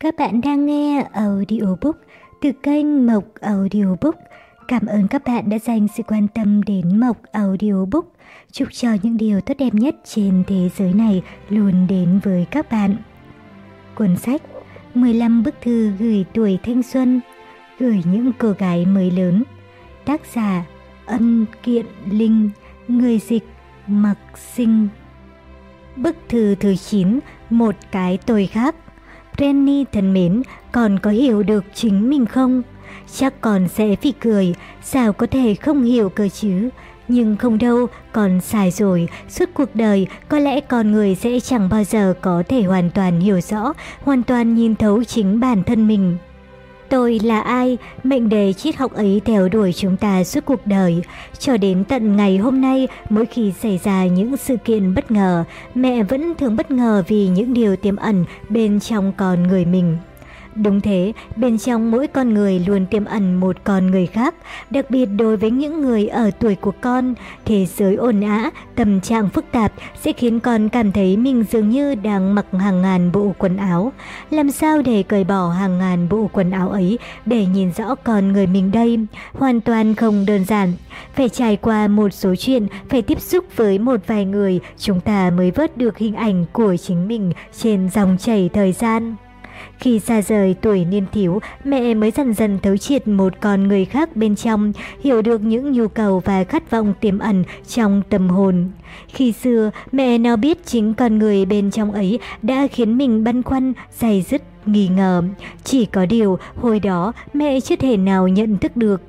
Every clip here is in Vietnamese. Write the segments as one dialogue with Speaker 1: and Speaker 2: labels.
Speaker 1: Các bạn đang nghe audiobook từ kênh Mộc Audiobook. Cảm ơn các bạn đã dành sự quan tâm đến Mộc Audiobook. Chúc cho những điều tốt đẹp nhất trên thế giới này luôn đến với các bạn. Cuốn sách 15 bức thư gửi tuổi thanh xuân, gửi những cô gái mới lớn. Tác giả Ân Kiện Linh, người dịch Mặc Sinh. Bức thư thứ 9, một cái tôi khác. Renny thân mến, còn có hiểu được chính mình không? Chắc còn sẽ phì cười, sao có thể không hiểu cơ chứ? Nhưng không đâu, còn sai rồi, suốt cuộc đời có lẽ con người sẽ chẳng bao giờ có thể hoàn toàn hiểu rõ, hoàn toàn nhìn thấu chính bản thân mình. Tôi là ai? Mệnh đề triết học ấy theo đuổi chúng ta suốt cuộc đời. Cho đến tận ngày hôm nay, mỗi khi xảy ra những sự kiện bất ngờ, mẹ vẫn thường bất ngờ vì những điều tiềm ẩn bên trong con người mình. Đúng thế, bên trong mỗi con người luôn tiềm ẩn một con người khác, đặc biệt đối với những người ở tuổi của con, thế giới ồn ã, tâm trạng phức tạp sẽ khiến con cảm thấy mình dường như đang mặc hàng ngàn bộ quần áo. Làm sao để cởi bỏ hàng ngàn bộ quần áo ấy để nhìn rõ con người mình đây? Hoàn toàn không đơn giản. Phải trải qua một số chuyện, phải tiếp xúc với một vài người, chúng ta mới vớt được hình ảnh của chính mình trên dòng chảy thời gian. Khi xa rời tuổi niên thiếu, mẹ mới dần dần thấu triệt một con người khác bên trong, hiểu được những nhu cầu và khát vọng tiềm ẩn trong tâm hồn. Khi xưa, mẹ nào biết chính con người bên trong ấy đã khiến mình băn khoăn, dày dứt, nghi ngờ. Chỉ có điều, hồi đó mẹ chưa thể nào nhận thức được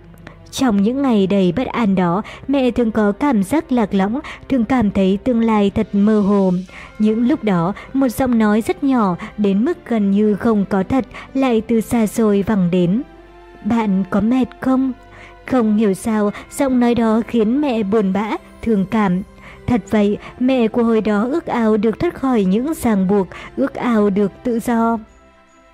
Speaker 1: trong những ngày đầy bất an đó, mẹ thường có cảm giác lạc lõng, thường cảm thấy tương lai thật mơ hồ. Những lúc đó, một giọng nói rất nhỏ, đến mức gần như không có thật, lại từ xa xôi vẳng đến. Bạn có mệt không? Không hiểu sao, giọng nói đó khiến mẹ buồn bã, thương cảm. Thật vậy, mẹ của hồi đó ước ao được thoát khỏi những ràng buộc, ước ao được tự do.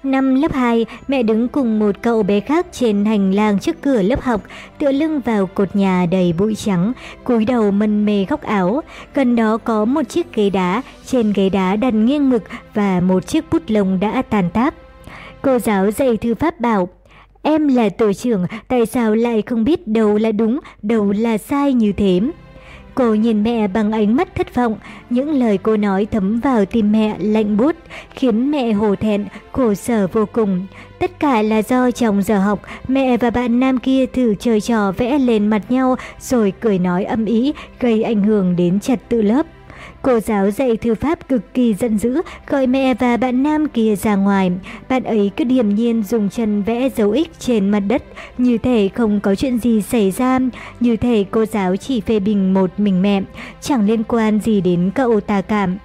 Speaker 1: Năm lớp 2, mẹ đứng cùng một cậu bé khác trên hành lang trước cửa lớp học, tựa lưng vào cột nhà đầy bụi trắng, cúi đầu mân mê góc áo. Gần đó có một chiếc ghế đá, trên ghế đá đặt nghiêng mực và một chiếc bút lông đã tàn tác. Cô giáo dạy thư pháp bảo, em là tổ trưởng, tại sao lại không biết đâu là đúng, đâu là sai như thế? Cô nhìn mẹ bằng ánh mắt thất vọng, những lời cô nói thấm vào tim mẹ lạnh bút, khiến mẹ hổ thẹn, khổ sở vô cùng. Tất cả là do trong giờ học, mẹ và bạn nam kia thử chơi trò vẽ lên mặt nhau rồi cười nói âm ý, gây ảnh hưởng đến trật tự lớp. Cô giáo dạy thư pháp cực kỳ giận dữ, gọi mẹ và bạn nam kia ra ngoài. Bạn ấy cứ điềm nhiên dùng chân vẽ dấu ích trên mặt đất, như thể không có chuyện gì xảy ra, như thể cô giáo chỉ phê bình một mình mẹ, chẳng liên quan gì đến cậu ta cảm.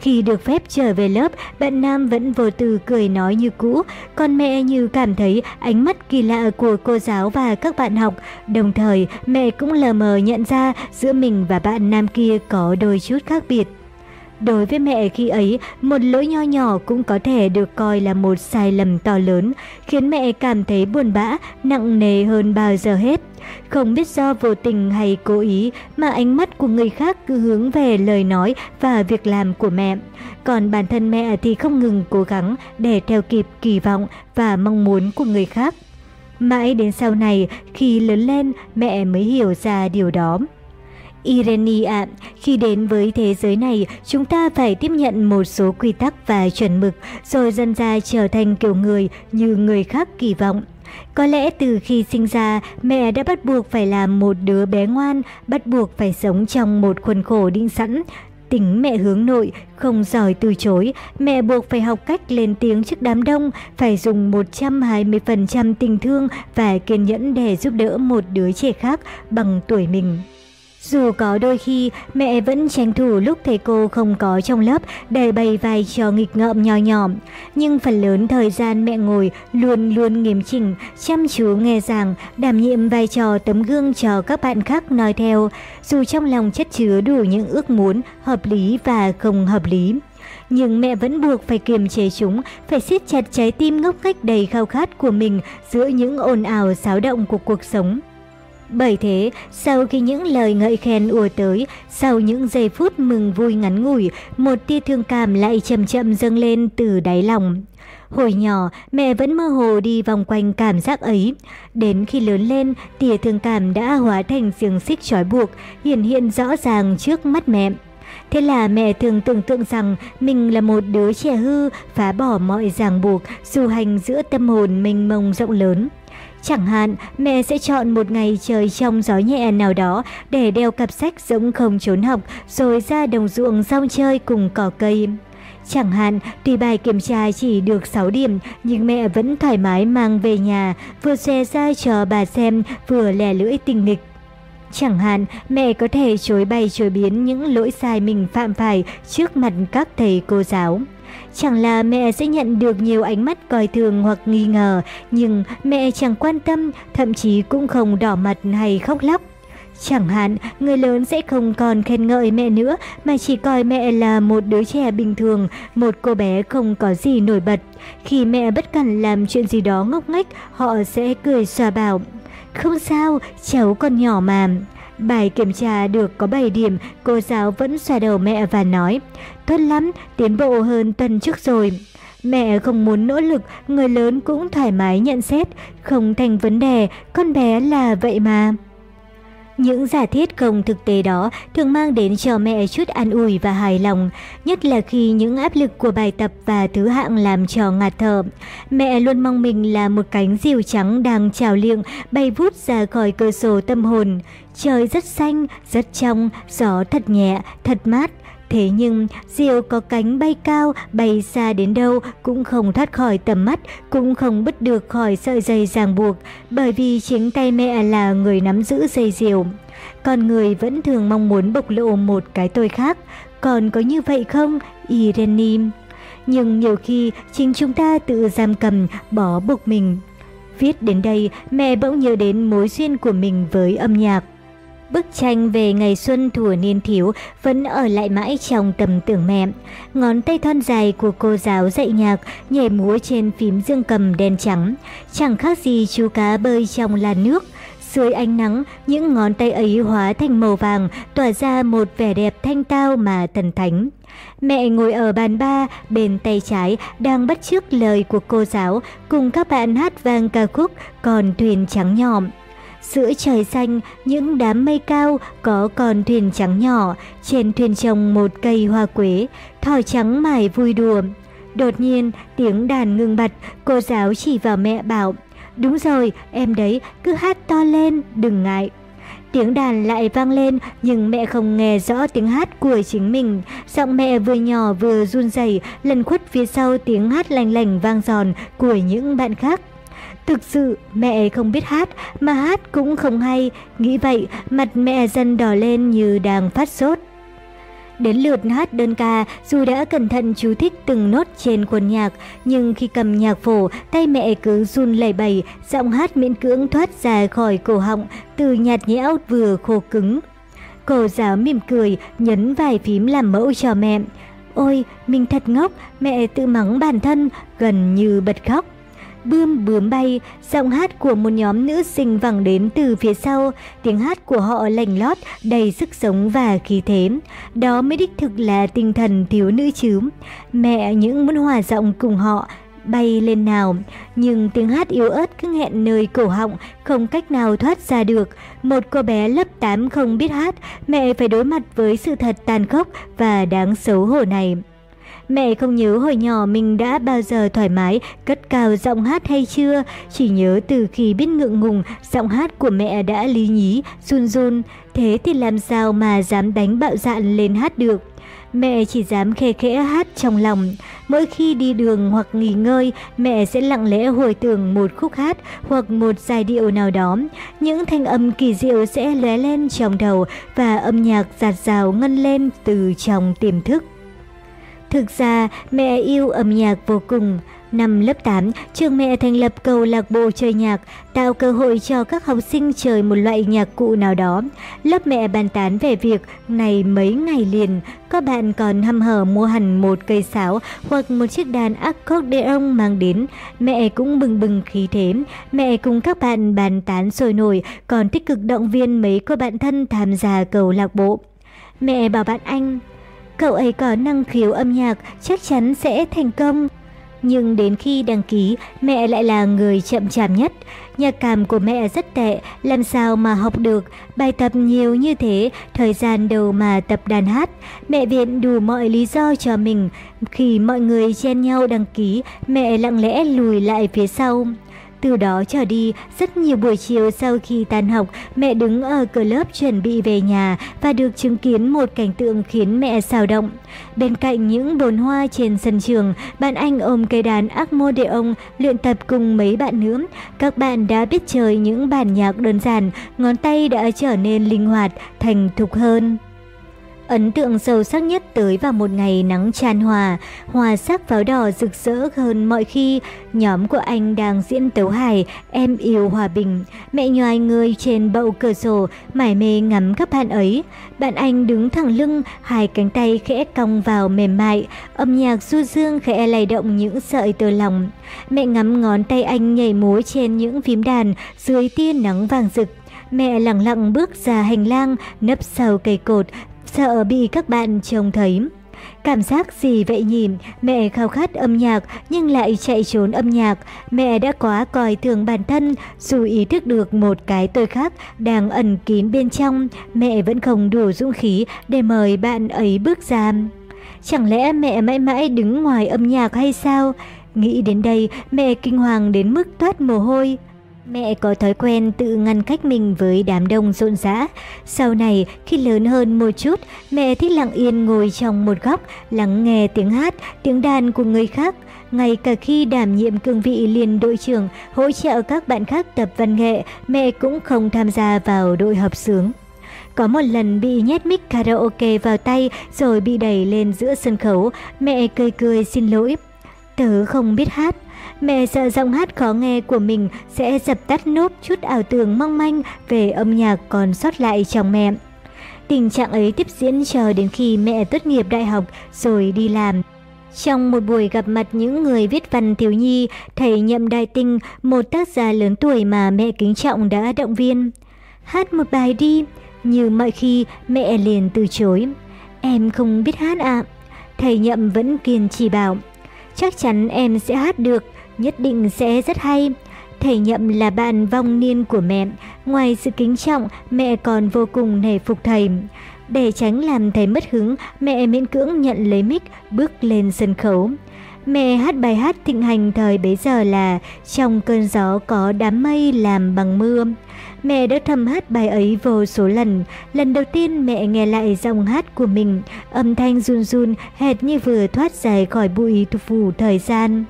Speaker 1: Khi được phép trở về lớp, bạn Nam vẫn vô tư cười nói như cũ, còn mẹ như cảm thấy ánh mắt kỳ lạ của cô giáo và các bạn học. Đồng thời, mẹ cũng lờ mờ nhận ra giữa mình và bạn Nam kia có đôi chút khác biệt. Đối với mẹ khi ấy, một lỗi nho nhỏ cũng có thể được coi là một sai lầm to lớn, khiến mẹ cảm thấy buồn bã, nặng nề hơn bao giờ hết. Không biết do vô tình hay cố ý mà ánh mắt của người khác cứ hướng về lời nói và việc làm của mẹ. Còn bản thân mẹ thì không ngừng cố gắng để theo kịp kỳ vọng và mong muốn của người khác. Mãi đến sau này, khi lớn lên, mẹ mới hiểu ra điều đó. Irene ạ, khi đến với thế giới này, chúng ta phải tiếp nhận một số quy tắc và chuẩn mực, rồi dần ra trở thành kiểu người như người khác kỳ vọng. Có lẽ từ khi sinh ra, mẹ đã bắt buộc phải làm một đứa bé ngoan, bắt buộc phải sống trong một khuôn khổ định sẵn. Tính mẹ hướng nội, không giỏi từ chối, mẹ buộc phải học cách lên tiếng trước đám đông, phải dùng 120% tình thương và kiên nhẫn để giúp đỡ một đứa trẻ khác bằng tuổi mình. Dù có đôi khi mẹ vẫn tranh thủ lúc thầy cô không có trong lớp để bày vai trò nghịch ngợm nhỏ nhỏ, nhưng phần lớn thời gian mẹ ngồi luôn luôn nghiêm chỉnh, chăm chú nghe giảng, đảm nhiệm vai trò tấm gương cho các bạn khác nói theo, dù trong lòng chất chứa đủ những ước muốn hợp lý và không hợp lý. Nhưng mẹ vẫn buộc phải kiềm chế chúng, phải siết chặt trái tim ngốc nghếch đầy khao khát của mình giữa những ồn ào xáo động của cuộc sống. Bởi thế, sau khi những lời ngợi khen ùa tới, sau những giây phút mừng vui ngắn ngủi, một tia thương cảm lại chậm chậm dâng lên từ đáy lòng. Hồi nhỏ, mẹ vẫn mơ hồ đi vòng quanh cảm giác ấy. Đến khi lớn lên, tia thương cảm đã hóa thành xiềng xích trói buộc, hiện hiện rõ ràng trước mắt mẹ. Thế là mẹ thường tưởng tượng rằng mình là một đứa trẻ hư, phá bỏ mọi ràng buộc, du hành giữa tâm hồn mênh mông rộng lớn. Chẳng hạn, mẹ sẽ chọn một ngày trời trong gió nhẹ nào đó để đeo cặp sách giống không trốn học rồi ra đồng ruộng rong chơi cùng cỏ cây. Chẳng hạn, tuy bài kiểm tra chỉ được 6 điểm, nhưng mẹ vẫn thoải mái mang về nhà, vừa xòe ra cho bà xem, vừa lè lưỡi tình nghịch. Chẳng hạn, mẹ có thể chối bày chối biến những lỗi sai mình phạm phải trước mặt các thầy cô giáo. Chẳng là mẹ sẽ nhận được nhiều ánh mắt coi thường hoặc nghi ngờ, nhưng mẹ chẳng quan tâm, thậm chí cũng không đỏ mặt hay khóc lóc. Chẳng hạn, người lớn sẽ không còn khen ngợi mẹ nữa mà chỉ coi mẹ là một đứa trẻ bình thường, một cô bé không có gì nổi bật. Khi mẹ bất cần làm chuyện gì đó ngốc nghếch, họ sẽ cười xòa bảo. Không sao, cháu còn nhỏ mà. Bài kiểm tra được có 7 điểm, cô giáo vẫn xoa đầu mẹ và nói, tốt lắm, tiến bộ hơn tuần trước rồi. Mẹ không muốn nỗ lực, người lớn cũng thoải mái nhận xét, không thành vấn đề, con bé là vậy mà. Những giả thiết không thực tế đó thường mang đến cho mẹ chút an ủi và hài lòng, nhất là khi những áp lực của bài tập và thứ hạng làm cho ngạt thở. Mẹ luôn mong mình là một cánh diều trắng đang trào liệng bay vút ra khỏi cửa sổ tâm hồn. Trời rất xanh, rất trong, gió thật nhẹ, thật mát. Thế nhưng, diều có cánh bay cao, bay xa đến đâu cũng không thoát khỏi tầm mắt, cũng không bứt được khỏi sợi dây ràng buộc, bởi vì chính tay mẹ là người nắm giữ dây diều. Con người vẫn thường mong muốn bộc lộ một cái tôi khác, còn có như vậy không, Irene? Nhưng nhiều khi chính chúng ta tự giam cầm, bỏ buộc mình. Viết đến đây, mẹ bỗng nhớ đến mối duyên của mình với âm nhạc. Bức tranh về ngày xuân thủa niên thiếu vẫn ở lại mãi trong tầm tưởng mẹ. Ngón tay thon dài của cô giáo dạy nhạc nhảy múa trên phím dương cầm đen trắng. Chẳng khác gì chú cá bơi trong làn nước. Dưới ánh nắng, những ngón tay ấy hóa thành màu vàng, tỏa ra một vẻ đẹp thanh tao mà thần thánh. Mẹ ngồi ở bàn ba, bên tay trái đang bắt chước lời của cô giáo, cùng các bạn hát vang ca khúc Còn thuyền trắng nhọm. Giữa trời xanh, những đám mây cao có con thuyền trắng nhỏ, trên thuyền trồng một cây hoa quế, thỏ trắng mải vui đùa. Đột nhiên, tiếng đàn ngưng bật cô giáo chỉ vào mẹ bảo, đúng rồi, em đấy, cứ hát to lên, đừng ngại. Tiếng đàn lại vang lên nhưng mẹ không nghe rõ tiếng hát của chính mình. Giọng mẹ vừa nhỏ vừa run rẩy, lần khuất phía sau tiếng hát lành lành vang giòn của những bạn khác. Thực sự mẹ không biết hát mà hát cũng không hay, nghĩ vậy mặt mẹ dần đỏ lên như đang phát sốt. Đến lượt hát đơn ca, dù đã cẩn thận chú thích từng nốt trên khuôn nhạc, nhưng khi cầm nhạc phổ, tay mẹ cứ run lẩy bẩy, giọng hát miễn cưỡng thoát ra khỏi cổ họng, từ nhạt nhẽo vừa khô cứng. Cô giáo mỉm cười, nhấn vài phím làm mẫu cho mẹ. Ôi, mình thật ngốc, mẹ tự mắng bản thân, gần như bật khóc bươm bướm bay, giọng hát của một nhóm nữ sinh vẳng đến từ phía sau, tiếng hát của họ lành lót, đầy sức sống và khí thế. Đó mới đích thực là tinh thần thiếu nữ chứ. Mẹ những muốn hòa giọng cùng họ, bay lên nào, nhưng tiếng hát yếu ớt cứ nghẹn nơi cổ họng, không cách nào thoát ra được. Một cô bé lớp 8 không biết hát, mẹ phải đối mặt với sự thật tàn khốc và đáng xấu hổ này. Mẹ không nhớ hồi nhỏ mình đã bao giờ thoải mái cất cao giọng hát hay chưa, chỉ nhớ từ khi biết ngượng ngùng, giọng hát của mẹ đã lý nhí, run run, thế thì làm sao mà dám đánh bạo dạn lên hát được. Mẹ chỉ dám khe khẽ hát trong lòng. Mỗi khi đi đường hoặc nghỉ ngơi, mẹ sẽ lặng lẽ hồi tưởng một khúc hát hoặc một giai điệu nào đó. Những thanh âm kỳ diệu sẽ lóe lên trong đầu và âm nhạc giạt rào ngân lên từ trong tiềm thức. Thực ra, mẹ yêu âm nhạc vô cùng. Năm lớp 8, trường mẹ thành lập câu lạc bộ chơi nhạc, tạo cơ hội cho các học sinh chơi một loại nhạc cụ nào đó. Lớp mẹ bàn tán về việc này mấy ngày liền, có bạn còn hâm hở mua hẳn một cây sáo hoặc một chiếc đàn accordion mang đến. Mẹ cũng bừng bừng khí thế, mẹ cùng các bạn bàn tán sôi nổi, còn tích cực động viên mấy cô bạn thân tham gia câu lạc bộ. Mẹ bảo bạn anh, Cậu ấy có năng khiếu âm nhạc, chắc chắn sẽ thành công. nhưng đến khi đăng ký, mẹ lại là người chậm chạp nhất. Nhạc cảm của mẹ rất tệ, làm sao mà học được, bài tập nhiều như thế, thời gian đâu mà tập đàn hát. Mẹ viện đủ mọi lý do cho mình. Khi mọi người chen nhau đăng ký, mẹ lặng lẽ lùi lại phía sau. Từ đó trở đi, rất nhiều buổi chiều sau khi tan học, mẹ đứng ở cửa lớp chuẩn bị về nhà và được chứng kiến một cảnh tượng khiến mẹ xào động. Bên cạnh những bồn hoa trên sân trường, bạn anh ôm cây đàn Acmodeon luyện tập cùng mấy bạn nữ. Các bạn đã biết chơi những bản nhạc đơn giản, ngón tay đã trở nên linh hoạt, thành thục hơn. Ấn tượng sâu sắc nhất tới vào một ngày nắng tràn hòa, hòa sắc pháo đỏ rực rỡ hơn mọi khi. Nhóm của anh đang diễn tấu hài Em yêu hòa bình. Mẹ nhoài người trên bậu cửa sổ, mải mê ngắm các bạn ấy. Bạn anh đứng thẳng lưng, hai cánh tay khẽ cong vào mềm mại, âm nhạc du dương khẽ lay động những sợi tơ lòng. Mẹ ngắm ngón tay anh nhảy múa trên những phím đàn dưới tia nắng vàng rực. Mẹ lặng lặng bước ra hành lang, nấp sau cây cột, sợ bị các bạn trông thấy. Cảm giác gì vậy nhỉ? Mẹ khao khát âm nhạc nhưng lại chạy trốn âm nhạc. Mẹ đã quá coi thường bản thân, dù ý thức được một cái tôi khác đang ẩn kín bên trong, mẹ vẫn không đủ dũng khí để mời bạn ấy bước ra. Chẳng lẽ mẹ mãi mãi đứng ngoài âm nhạc hay sao? Nghĩ đến đây, mẹ kinh hoàng đến mức toát mồ hôi. Mẹ có thói quen tự ngăn cách mình với đám đông rộn rã. Sau này, khi lớn hơn một chút, mẹ thích lặng yên ngồi trong một góc, lắng nghe tiếng hát, tiếng đàn của người khác. Ngay cả khi đảm nhiệm cương vị liền đội trưởng, hỗ trợ các bạn khác tập văn nghệ, mẹ cũng không tham gia vào đội hợp sướng. Có một lần bị nhét mic karaoke vào tay rồi bị đẩy lên giữa sân khấu, mẹ cười cười xin lỗi. Tớ không biết hát, Mẹ sợ giọng hát khó nghe của mình sẽ dập tắt nốt chút ảo tưởng mong manh về âm nhạc còn sót lại trong mẹ. Tình trạng ấy tiếp diễn chờ đến khi mẹ tốt nghiệp đại học rồi đi làm. Trong một buổi gặp mặt những người viết văn thiếu nhi, thầy Nhậm Đại Tinh, một tác giả lớn tuổi mà mẹ kính trọng đã động viên. Hát một bài đi, như mọi khi mẹ liền từ chối. Em không biết hát ạ. Thầy Nhậm vẫn kiên trì bảo, chắc chắn em sẽ hát được, nhất định sẽ rất hay. Thầy Nhậm là bạn vong niên của mẹ, ngoài sự kính trọng, mẹ còn vô cùng nể phục thầy. Để tránh làm thầy mất hứng, mẹ miễn cưỡng nhận lấy mic, bước lên sân khấu. Mẹ hát bài hát thịnh hành thời bấy giờ là Trong cơn gió có đám mây làm bằng mưa. Mẹ đã thầm hát bài ấy vô số lần. Lần đầu tiên mẹ nghe lại giọng hát của mình, âm thanh run run hệt như vừa thoát dài khỏi bụi phủ thời gian.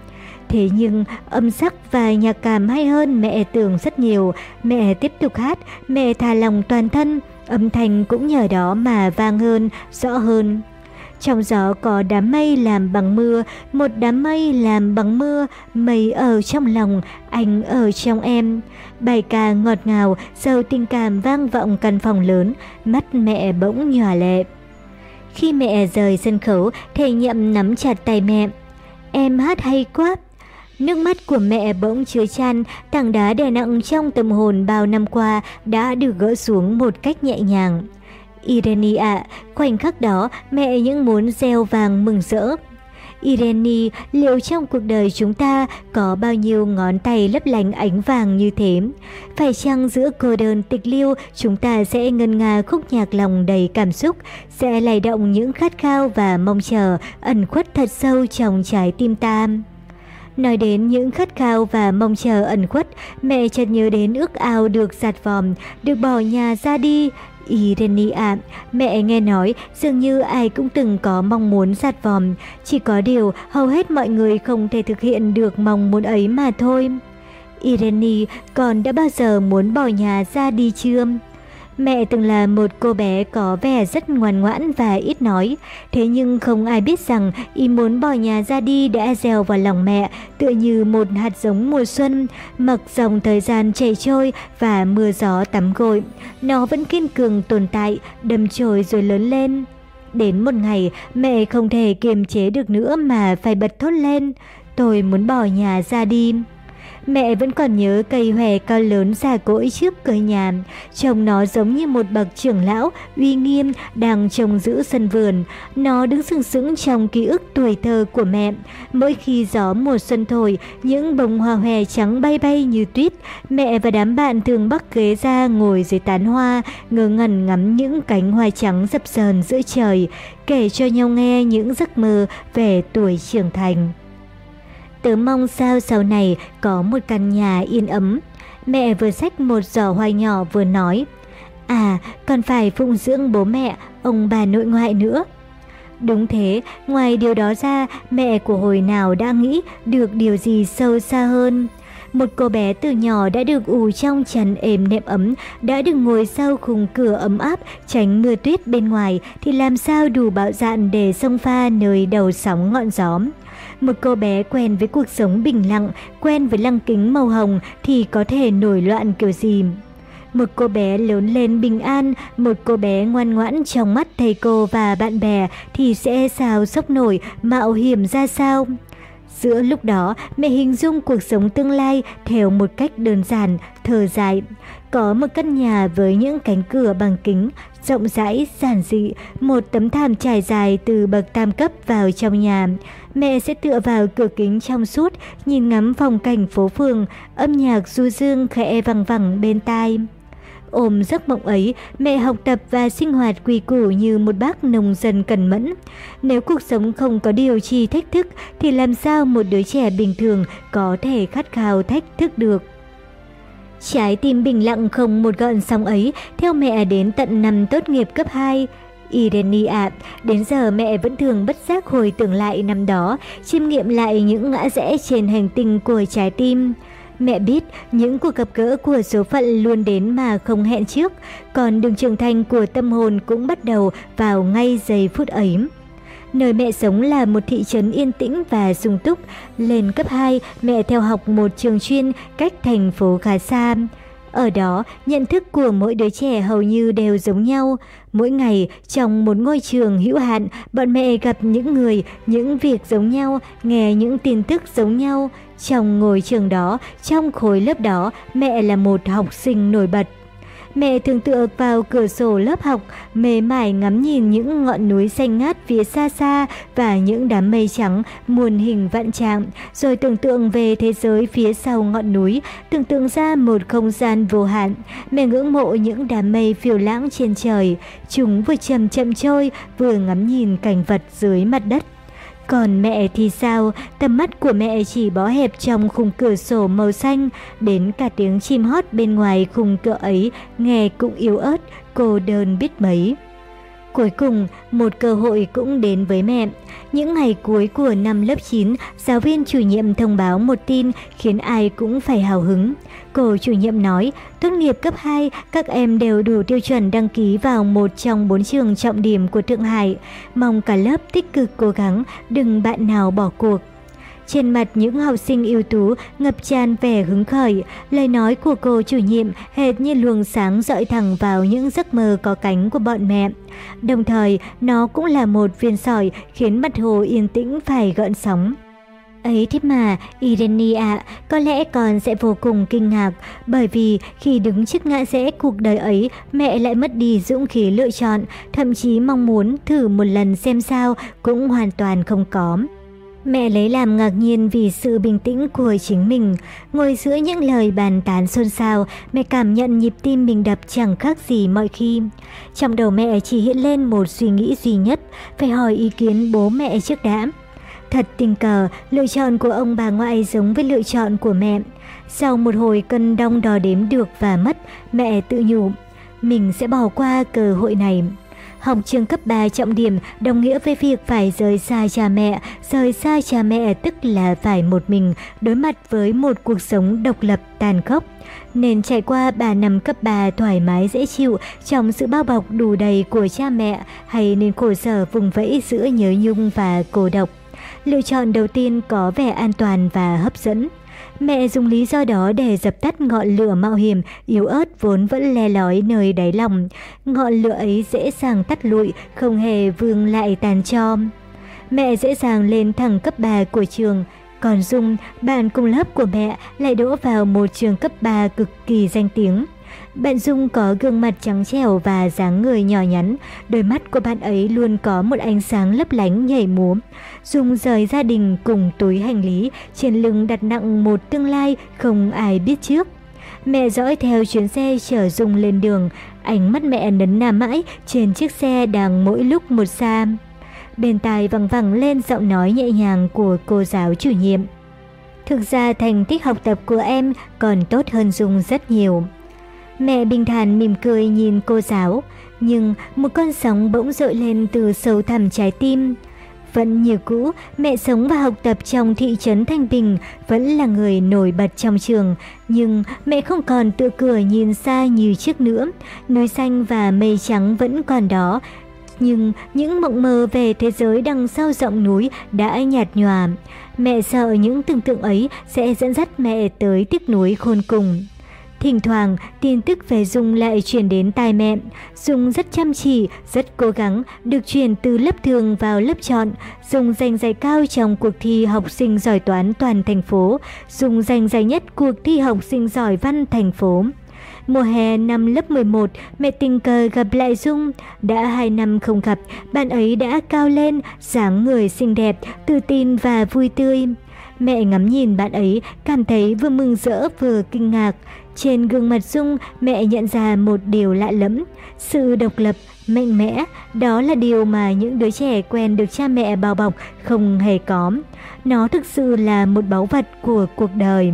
Speaker 1: Thế nhưng âm sắc và nhạc cảm hay hơn mẹ tưởng rất nhiều. Mẹ tiếp tục hát, mẹ thả lòng toàn thân, âm thanh cũng nhờ đó mà vang hơn, rõ hơn. Trong gió có đám mây làm bằng mưa, một đám mây làm bằng mưa, mây ở trong lòng, anh ở trong em. Bài ca ngọt ngào, giàu tình cảm vang vọng căn phòng lớn, mắt mẹ bỗng nhòa lệ. Khi mẹ rời sân khấu, thầy nhậm nắm chặt tay mẹ. Em hát hay quá. Nước mắt của mẹ bỗng chứa chan, tảng đá đè nặng trong tâm hồn bao năm qua đã được gỡ xuống một cách nhẹ nhàng. Irene ạ, khoảnh khắc đó mẹ những muốn gieo vàng mừng rỡ. Irene, liệu trong cuộc đời chúng ta có bao nhiêu ngón tay lấp lánh ánh vàng như thế? Phải chăng giữa cô đơn tịch liêu chúng ta sẽ ngân nga khúc nhạc lòng đầy cảm xúc, sẽ lay động những khát khao và mong chờ ẩn khuất thật sâu trong trái tim ta? Nói đến những khát khao và mong chờ ẩn khuất, mẹ chợt nhớ đến ước ao được giạt vòm, được bỏ nhà ra đi. Irenia, ạ, mẹ nghe nói dường như ai cũng từng có mong muốn giạt vòm, chỉ có điều hầu hết mọi người không thể thực hiện được mong muốn ấy mà thôi. Irene, còn đã bao giờ muốn bỏ nhà ra đi chưa? Mẹ từng là một cô bé có vẻ rất ngoan ngoãn và ít nói, thế nhưng không ai biết rằng ý muốn bỏ nhà ra đi đã gieo vào lòng mẹ tựa như một hạt giống mùa xuân, mặc dòng thời gian chảy trôi và mưa gió tắm gội. Nó vẫn kiên cường tồn tại, đâm chồi rồi lớn lên. Đến một ngày, mẹ không thể kiềm chế được nữa mà phải bật thốt lên, tôi muốn bỏ nhà ra đi. Mẹ vẫn còn nhớ cây hòe cao lớn già cỗi trước cửa nhà. Trông nó giống như một bậc trưởng lão, uy nghiêm, đang trông giữ sân vườn. Nó đứng sừng sững trong ký ức tuổi thơ của mẹ. Mỗi khi gió mùa xuân thổi, những bông hoa hòe trắng bay bay như tuyết. Mẹ và đám bạn thường bắc ghế ra ngồi dưới tán hoa, ngơ ngẩn ngắm những cánh hoa trắng dập dờn giữa trời, kể cho nhau nghe những giấc mơ về tuổi trưởng thành. Tớ mong sao sau này có một căn nhà yên ấm. Mẹ vừa xách một giỏ hoa nhỏ vừa nói. À, còn phải phụng dưỡng bố mẹ, ông bà nội ngoại nữa. Đúng thế, ngoài điều đó ra, mẹ của hồi nào đã nghĩ được điều gì sâu xa hơn. Một cô bé từ nhỏ đã được ủ trong chăn êm nệm ấm, đã được ngồi sau khung cửa ấm áp, tránh mưa tuyết bên ngoài, thì làm sao đủ bạo dạn để sông pha nơi đầu sóng ngọn gió. Một cô bé quen với cuộc sống bình lặng, quen với lăng kính màu hồng thì có thể nổi loạn kiểu gì. Một cô bé lớn lên bình an, một cô bé ngoan ngoãn trong mắt thầy cô và bạn bè thì sẽ sao sốc nổi, mạo hiểm ra sao? Giữa lúc đó, mẹ hình dung cuộc sống tương lai theo một cách đơn giản, thờ dài. Có một căn nhà với những cánh cửa bằng kính, rộng rãi, giản dị, một tấm thảm trải dài từ bậc tam cấp vào trong nhà. Mẹ sẽ tựa vào cửa kính trong suốt, nhìn ngắm phong cảnh phố phường, âm nhạc du dương khẽ vang vẳng bên tai. Ôm giấc mộng ấy, mẹ học tập và sinh hoạt quy củ như một bác nông dân cẩn mẫn. Nếu cuộc sống không có điều chi thách thức, thì làm sao một đứa trẻ bình thường có thể khát khao thách thức được? Trái tim bình lặng không một gợn sóng ấy, theo mẹ đến tận năm tốt nghiệp cấp 2. Irene ạ, đến giờ mẹ vẫn thường bất giác hồi tưởng lại năm đó, chiêm nghiệm lại những ngã rẽ trên hành tinh của trái tim. Mẹ biết những cuộc gặp gỡ của số phận luôn đến mà không hẹn trước, còn đường trưởng thành của tâm hồn cũng bắt đầu vào ngay giây phút ấy. Nơi mẹ sống là một thị trấn yên tĩnh và sung túc. Lên cấp 2, mẹ theo học một trường chuyên cách thành phố khá xa. Ở đó, nhận thức của mỗi đứa trẻ hầu như đều giống nhau. Mỗi ngày, trong một ngôi trường hữu hạn, bọn mẹ gặp những người, những việc giống nhau, nghe những tin tức giống nhau. Trong ngôi trường đó, trong khối lớp đó, mẹ là một học sinh nổi bật. Mẹ thường tựa vào cửa sổ lớp học, mê mải ngắm nhìn những ngọn núi xanh ngát phía xa xa và những đám mây trắng muôn hình vạn trạng, rồi tưởng tượng về thế giới phía sau ngọn núi, tưởng tượng ra một không gian vô hạn. Mẹ ngưỡng mộ những đám mây phiêu lãng trên trời, chúng vừa chậm chậm trôi, vừa ngắm nhìn cảnh vật dưới mặt đất. Còn mẹ thì sao? Tầm mắt của mẹ chỉ bó hẹp trong khung cửa sổ màu xanh, đến cả tiếng chim hót bên ngoài khung cửa ấy nghe cũng yếu ớt, cô đơn biết mấy. Cuối cùng, một cơ hội cũng đến với mẹ. Những ngày cuối của năm lớp 9, giáo viên chủ nhiệm thông báo một tin khiến ai cũng phải hào hứng. Cô chủ nhiệm nói, tốt nghiệp cấp 2, các em đều đủ tiêu chuẩn đăng ký vào một trong bốn trường trọng điểm của Thượng Hải. Mong cả lớp tích cực cố gắng, đừng bạn nào bỏ cuộc. Trên mặt những học sinh ưu tú ngập tràn vẻ hứng khởi, lời nói của cô chủ nhiệm hệt như luồng sáng dọi thẳng vào những giấc mơ có cánh của bọn mẹ. Đồng thời, nó cũng là một viên sỏi khiến mặt hồ yên tĩnh phải gợn sóng. Ấy thế mà, Irene ạ, có lẽ con sẽ vô cùng kinh ngạc, bởi vì khi đứng trước ngã rẽ cuộc đời ấy, mẹ lại mất đi dũng khí lựa chọn, thậm chí mong muốn thử một lần xem sao cũng hoàn toàn không có. Mẹ lấy làm ngạc nhiên vì sự bình tĩnh của chính mình. Ngồi giữa những lời bàn tán xôn xao, mẹ cảm nhận nhịp tim mình đập chẳng khác gì mọi khi. Trong đầu mẹ chỉ hiện lên một suy nghĩ duy nhất, phải hỏi ý kiến bố mẹ trước đã. Thật tình cờ, lựa chọn của ông bà ngoại giống với lựa chọn của mẹ. Sau một hồi cân đong đo đếm được và mất, mẹ tự nhủ, mình sẽ bỏ qua cơ hội này. Học trường cấp 3 trọng điểm đồng nghĩa với việc phải rời xa cha mẹ, rời xa cha mẹ tức là phải một mình đối mặt với một cuộc sống độc lập tàn khốc. Nên trải qua 3 năm cấp 3 thoải mái dễ chịu trong sự bao bọc đủ đầy của cha mẹ hay nên khổ sở vùng vẫy giữa nhớ nhung và cô độc. Lựa chọn đầu tiên có vẻ an toàn và hấp dẫn. Mẹ dùng lý do đó để dập tắt ngọn lửa mạo hiểm, yếu ớt vốn vẫn le lói nơi đáy lòng. Ngọn lửa ấy dễ dàng tắt lụi, không hề vương lại tàn cho. Mẹ dễ dàng lên thẳng cấp 3 của trường, Còn Dung, bạn cùng lớp của mẹ lại đỗ vào một trường cấp 3 cực kỳ danh tiếng. Bạn Dung có gương mặt trắng trẻo và dáng người nhỏ nhắn, đôi mắt của bạn ấy luôn có một ánh sáng lấp lánh nhảy múa. Dung rời gia đình cùng túi hành lý, trên lưng đặt nặng một tương lai không ai biết trước. Mẹ dõi theo chuyến xe chở Dung lên đường, ánh mắt mẹ nấn nà mãi trên chiếc xe đang mỗi lúc một xa. Bên tai văng vẳng lên giọng nói nhẹ nhàng của cô giáo chủ nhiệm. Thực ra thành tích học tập của em còn tốt hơn Dung rất nhiều. Mẹ bình thản mỉm cười nhìn cô giáo, nhưng một con sóng bỗng dội lên từ sâu thẳm trái tim. Vẫn như cũ, mẹ sống và học tập trong thị trấn Thanh Bình, vẫn là người nổi bật trong trường, nhưng mẹ không còn tự cửa nhìn xa như trước nữa. Núi xanh và mây trắng vẫn còn đó, nhưng những mộng mơ về thế giới đằng sau rộng núi đã nhạt nhòa. Mẹ sợ những tưởng tượng ấy sẽ dẫn dắt mẹ tới tiếc núi khôn cùng. Thỉnh thoảng, tin tức về Dung lại truyền đến tai mẹ. Dung rất chăm chỉ, rất cố gắng, được chuyển từ lớp thường vào lớp chọn. Dung giành giải cao trong cuộc thi học sinh giỏi toán toàn thành phố. Dung giành giải nhất cuộc thi học sinh giỏi văn thành phố. Mùa hè năm lớp 11, mẹ tình cờ gặp lại Dung. Đã hai năm không gặp, bạn ấy đã cao lên, dáng người xinh đẹp, tự tin và vui tươi. Mẹ ngắm nhìn bạn ấy, cảm thấy vừa mừng rỡ vừa kinh ngạc. Trên gương mặt Dung, mẹ nhận ra một điều lạ lẫm. Sự độc lập, mạnh mẽ, đó là điều mà những đứa trẻ quen được cha mẹ bao bọc không hề có. Nó thực sự là một báu vật của cuộc đời.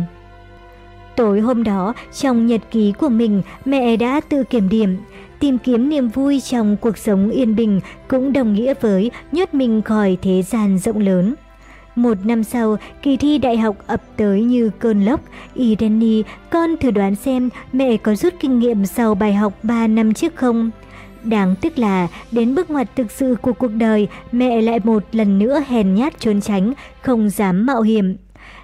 Speaker 1: Tối hôm đó, trong nhật ký của mình, mẹ đã tự kiểm điểm. Tìm kiếm niềm vui trong cuộc sống yên bình cũng đồng nghĩa với nhốt mình khỏi thế gian rộng lớn. Một năm sau, kỳ thi đại học ập tới như cơn lốc. Irene, con thử đoán xem mẹ có rút kinh nghiệm sau bài học 3 năm trước không? Đáng tiếc là, đến bước ngoặt thực sự của cuộc đời, mẹ lại một lần nữa hèn nhát trốn tránh, không dám mạo hiểm.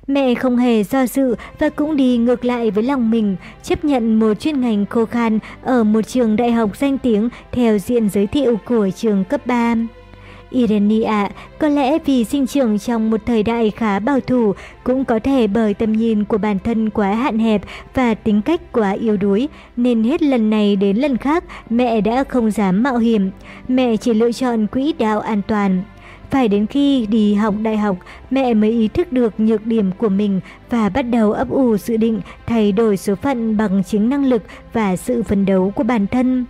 Speaker 1: Mẹ không hề do dự và cũng đi ngược lại với lòng mình, chấp nhận một chuyên ngành khô khan ở một trường đại học danh tiếng theo diện giới thiệu của trường cấp 3. Irenia có lẽ vì sinh trưởng trong một thời đại khá bảo thủ, cũng có thể bởi tầm nhìn của bản thân quá hạn hẹp và tính cách quá yếu đuối, nên hết lần này đến lần khác mẹ đã không dám mạo hiểm. Mẹ chỉ lựa chọn quỹ đạo an toàn. Phải đến khi đi học đại học, mẹ mới ý thức được nhược điểm của mình và bắt đầu ấp ủ dự định thay đổi số phận bằng chính năng lực và sự phấn đấu của bản thân.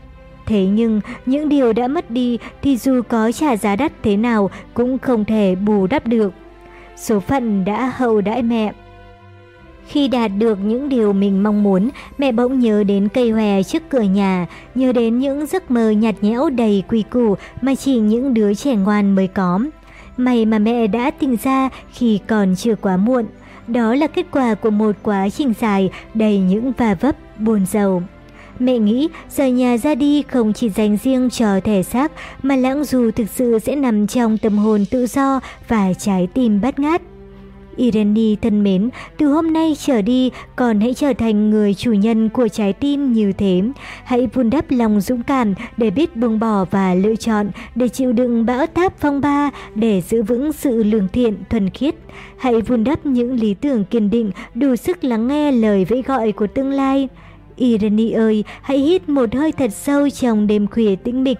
Speaker 1: Thế nhưng, những điều đã mất đi thì dù có trả giá đắt thế nào cũng không thể bù đắp được. Số phận đã hậu đãi mẹ. Khi đạt được những điều mình mong muốn, mẹ bỗng nhớ đến cây hòe trước cửa nhà, nhớ đến những giấc mơ nhạt nhẽo đầy quy củ mà chỉ những đứa trẻ ngoan mới có. May mà mẹ đã tỉnh ra khi còn chưa quá muộn. Đó là kết quả của một quá trình dài đầy những va vấp, buồn giàu. Mẹ nghĩ rời nhà ra đi không chỉ dành riêng cho thể xác mà lãng dù thực sự sẽ nằm trong tâm hồn tự do và trái tim bát ngát. Irene thân mến, từ hôm nay trở đi, con hãy trở thành người chủ nhân của trái tim như thế. Hãy vun đắp lòng dũng cảm để biết buông bỏ và lựa chọn, để chịu đựng bão táp phong ba, để giữ vững sự lương thiện, thuần khiết. Hãy vun đắp những lý tưởng kiên định, đủ sức lắng nghe lời vẫy gọi của tương lai. Irene ơi, hãy hít một hơi thật sâu trong đêm khuya tĩnh mịch.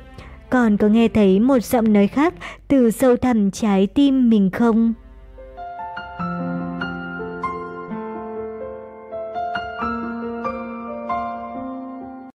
Speaker 1: Còn có nghe thấy một giọng nói khác từ sâu thẳm trái tim mình không?